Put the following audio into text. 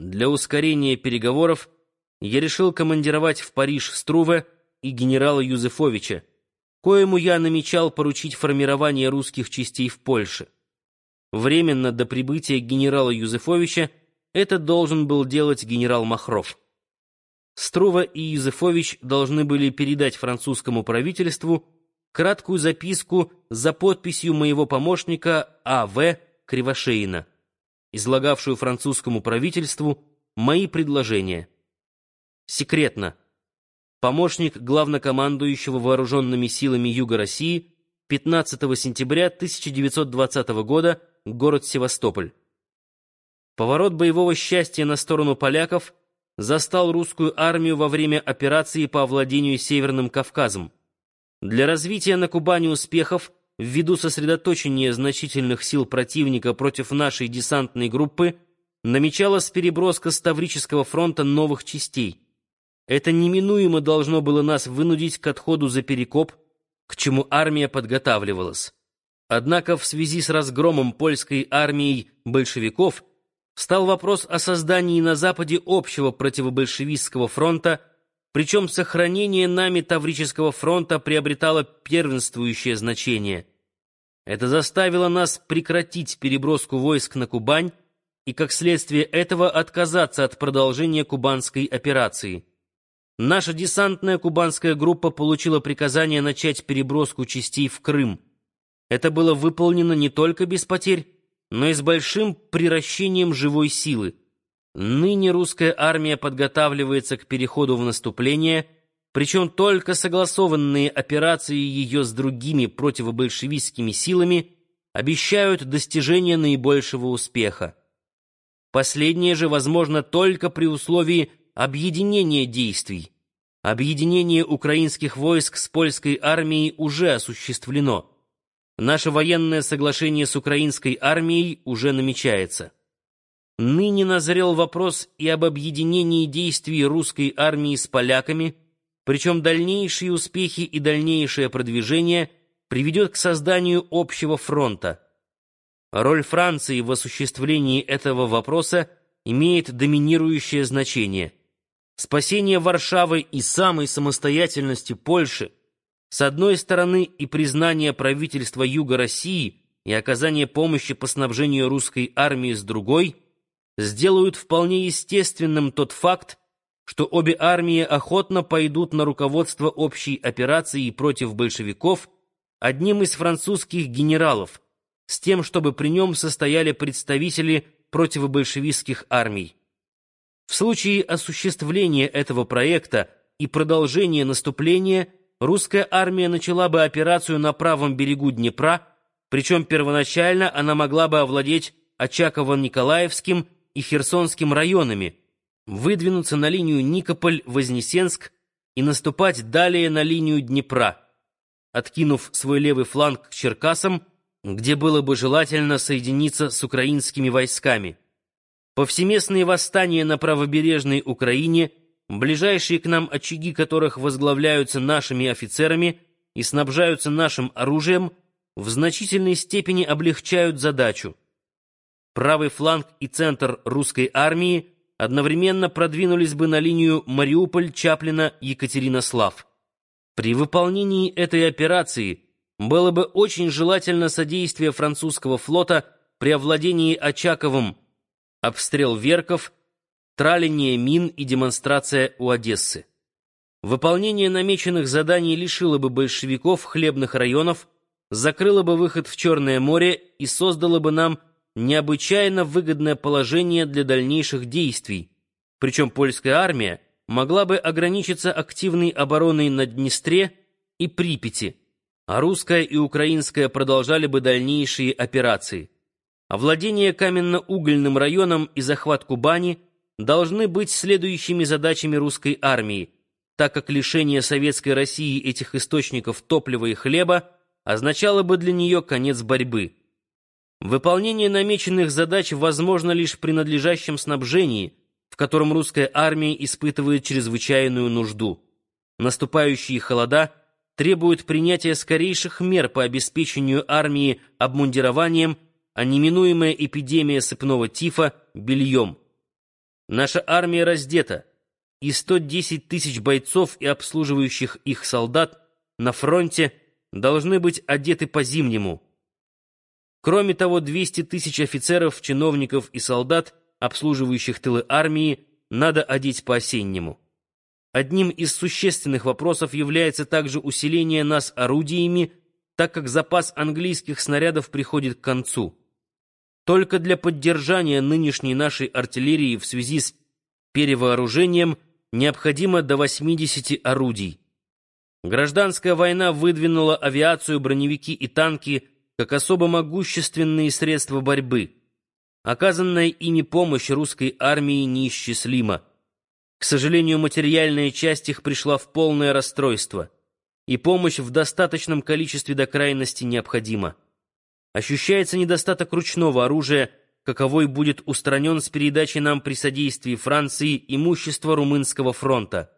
Для ускорения переговоров я решил командировать в Париж Струве и генерала Юзефовича, коему я намечал поручить формирование русских частей в Польше. Временно до прибытия генерала Юзефовича это должен был делать генерал Махров. Струва и Юзефович должны были передать французскому правительству краткую записку за подписью моего помощника А.В. Кривошеина, излагавшую французскому правительству мои предложения. Секретно. Помощник главнокомандующего вооруженными силами Юга России 15 сентября 1920 года, город Севастополь. Поворот боевого счастья на сторону поляков застал русскую армию во время операции по овладению Северным Кавказом. Для развития на Кубани успехов, ввиду сосредоточения значительных сил противника против нашей десантной группы, намечалась переброска с Таврического фронта новых частей. Это неминуемо должно было нас вынудить к отходу за Перекоп, к чему армия подготавливалась. Однако в связи с разгромом польской армией большевиков стал вопрос о создании на Западе общего противобольшевистского фронта, причем сохранение нами Таврического фронта приобретало первенствующее значение. Это заставило нас прекратить переброску войск на Кубань и, как следствие этого, отказаться от продолжения кубанской операции. Наша десантная кубанская группа получила приказание начать переброску частей в Крым. Это было выполнено не только без потерь, но и с большим приращением живой силы. Ныне русская армия подготавливается к переходу в наступление, причем только согласованные операции ее с другими противобольшевистскими силами обещают достижение наибольшего успеха. Последнее же возможно только при условии объединение действий. Объединение украинских войск с польской армией уже осуществлено. Наше военное соглашение с украинской армией уже намечается. Ныне назрел вопрос и об объединении действий русской армии с поляками, причем дальнейшие успехи и дальнейшее продвижение приведет к созданию общего фронта. Роль Франции в осуществлении этого вопроса имеет доминирующее значение – спасение Варшавы и самой самостоятельности Польши, с одной стороны и признание правительства Юга России и оказание помощи по снабжению русской армии с другой, сделают вполне естественным тот факт, что обе армии охотно пойдут на руководство общей операцией против большевиков одним из французских генералов, с тем, чтобы при нем состояли представители противобольшевистских армий. В случае осуществления этого проекта и продолжения наступления русская армия начала бы операцию на правом берегу Днепра, причем первоначально она могла бы овладеть Очаково-Николаевским и Херсонским районами, выдвинуться на линию Никополь-Вознесенск и наступать далее на линию Днепра, откинув свой левый фланг к Черкасам, где было бы желательно соединиться с украинскими войсками. Повсеместные восстания на правобережной Украине, ближайшие к нам очаги которых возглавляются нашими офицерами и снабжаются нашим оружием, в значительной степени облегчают задачу. Правый фланг и центр русской армии одновременно продвинулись бы на линию Мариуполь-Чаплина-Екатеринослав. При выполнении этой операции было бы очень желательно содействие французского флота при овладении Очаковым обстрел Верков, траление мин и демонстрация у Одессы. Выполнение намеченных заданий лишило бы большевиков хлебных районов, закрыло бы выход в Черное море и создало бы нам необычайно выгодное положение для дальнейших действий, причем польская армия могла бы ограничиться активной обороной на Днестре и Припяти, а русская и украинская продолжали бы дальнейшие операции. Овладение каменно-угольным районом и захват Кубани должны быть следующими задачами русской армии, так как лишение советской России этих источников топлива и хлеба означало бы для нее конец борьбы. Выполнение намеченных задач возможно лишь при надлежащем снабжении, в котором русская армия испытывает чрезвычайную нужду. Наступающие холода требуют принятия скорейших мер по обеспечению армии обмундированием а неминуемая эпидемия сыпного тифа бельем. Наша армия раздета, и 110 тысяч бойцов и обслуживающих их солдат на фронте должны быть одеты по-зимнему. Кроме того, 200 тысяч офицеров, чиновников и солдат, обслуживающих тылы армии, надо одеть по-осеннему. Одним из существенных вопросов является также усиление нас орудиями, так как запас английских снарядов приходит к концу. Только для поддержания нынешней нашей артиллерии в связи с перевооружением необходимо до 80 орудий. Гражданская война выдвинула авиацию, броневики и танки как особо могущественные средства борьбы. Оказанная ими помощь русской армии неисчислима. К сожалению, материальная часть их пришла в полное расстройство, и помощь в достаточном количестве до крайности необходима. Ощущается недостаток ручного оружия, каковой будет устранен с передачей нам при содействии Франции имущества Румынского фронта.